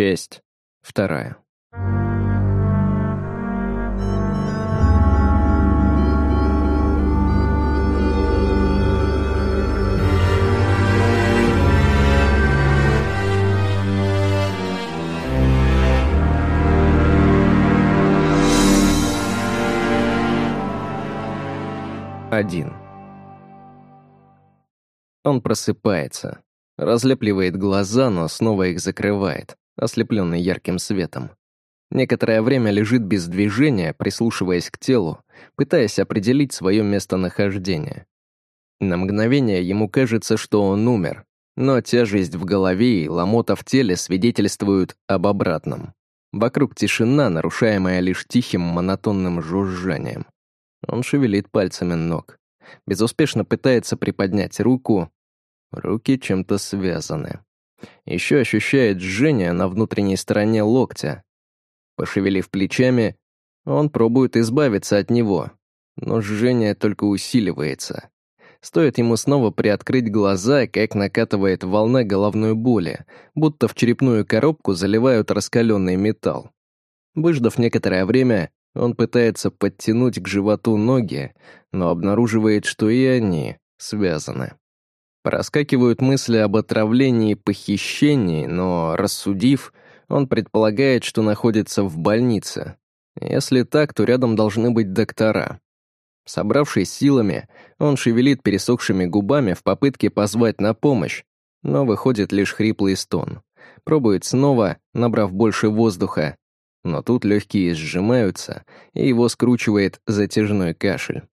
Часть вторая. Один. Он просыпается, разлепливает глаза, но снова их закрывает, ослепленный ярким светом. Некоторое время лежит без движения, прислушиваясь к телу, пытаясь определить свое местонахождение. На мгновение ему кажется, что он умер, но тяжесть в голове и ломота в теле свидетельствуют об обратном. Вокруг тишина, нарушаемая лишь тихим монотонным жужжанием. Он шевелит пальцами ног. Безуспешно пытается приподнять руку. Руки чем-то связаны. Еще ощущает жжение на внутренней стороне локтя. Пошевелив плечами, он пробует избавиться от него, но жжение только усиливается. Стоит ему снова приоткрыть глаза, как накатывает волна головной боли, будто в черепную коробку заливают раскаленный металл. Выждав некоторое время, он пытается подтянуть к животу ноги, но обнаруживает, что и они связаны. Проскакивают мысли об отравлении и похищении, но, рассудив, он предполагает, что находится в больнице. Если так, то рядом должны быть доктора. Собравшись силами, он шевелит пересохшими губами в попытке позвать на помощь, но выходит лишь хриплый стон. Пробует снова, набрав больше воздуха, но тут легкие сжимаются, и его скручивает затяжной кашель.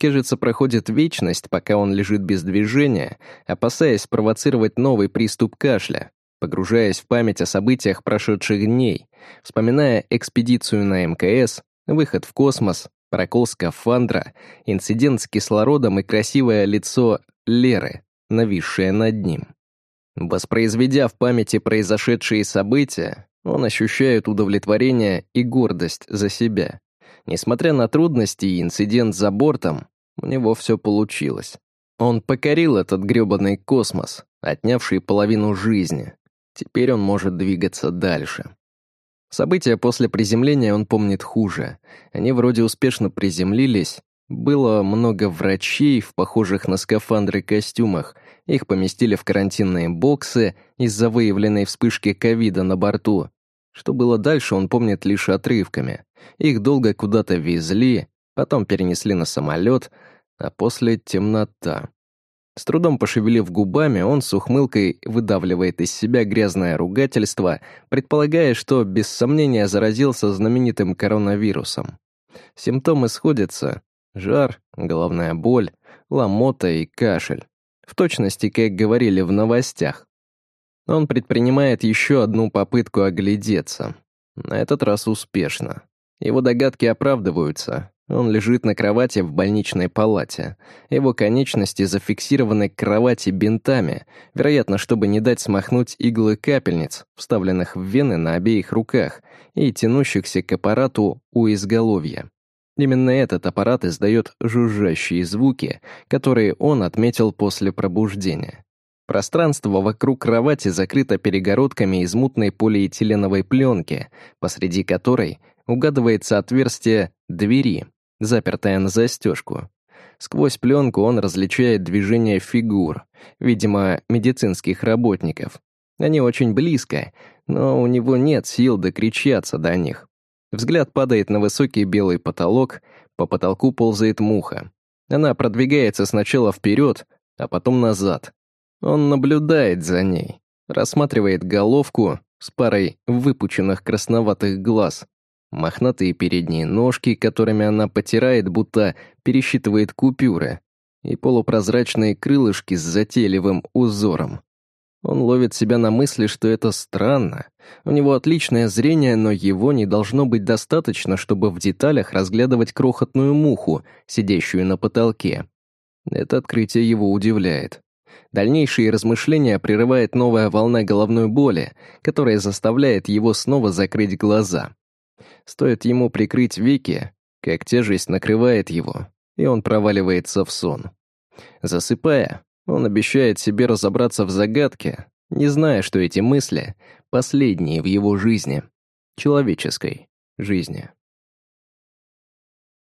Кажется, проходит вечность, пока он лежит без движения, опасаясь провоцировать новый приступ кашля, погружаясь в память о событиях прошедших дней, вспоминая экспедицию на МКС, выход в космос, прокол скафандра, инцидент с кислородом и красивое лицо Леры, нависшее над ним. Воспроизведя в памяти произошедшие события, он ощущает удовлетворение и гордость за себя. Несмотря на трудности и инцидент за бортом, у него все получилось. Он покорил этот грёбаный космос, отнявший половину жизни. Теперь он может двигаться дальше. События после приземления он помнит хуже. Они вроде успешно приземлились. Было много врачей в похожих на скафандры костюмах. Их поместили в карантинные боксы из-за выявленной вспышки ковида на борту. Что было дальше, он помнит лишь отрывками. Их долго куда-то везли, потом перенесли на самолет, а после темнота. С трудом пошевелив губами, он с ухмылкой выдавливает из себя грязное ругательство, предполагая, что без сомнения заразился знаменитым коронавирусом. Симптомы сходятся — жар, головная боль, ломота и кашель. В точности, как говорили в новостях. Он предпринимает еще одну попытку оглядеться. На этот раз успешно. Его догадки оправдываются. Он лежит на кровати в больничной палате. Его конечности зафиксированы к кровати бинтами, вероятно, чтобы не дать смахнуть иглы капельниц, вставленных в вены на обеих руках и тянущихся к аппарату у изголовья. Именно этот аппарат издает жужжащие звуки, которые он отметил после пробуждения. Пространство вокруг кровати закрыто перегородками из мутной полиэтиленовой пленки, посреди которой угадывается отверстие двери, запертое на застежку. Сквозь пленку он различает движение фигур, видимо, медицинских работников. Они очень близко, но у него нет сил докричаться до них. Взгляд падает на высокий белый потолок, по потолку ползает муха. Она продвигается сначала вперед, а потом назад, он наблюдает за ней, рассматривает головку с парой выпученных красноватых глаз, мохнатые передние ножки, которыми она потирает, будто пересчитывает купюры, и полупрозрачные крылышки с затейливым узором. Он ловит себя на мысли, что это странно. У него отличное зрение, но его не должно быть достаточно, чтобы в деталях разглядывать крохотную муху, сидящую на потолке. Это открытие его удивляет. Дальнейшие размышления прерывает новая волна головной боли, которая заставляет его снова закрыть глаза. Стоит ему прикрыть веки, как тяжесть накрывает его, и он проваливается в сон. Засыпая, он обещает себе разобраться в загадке, не зная, что эти мысли — последние в его жизни, человеческой жизни.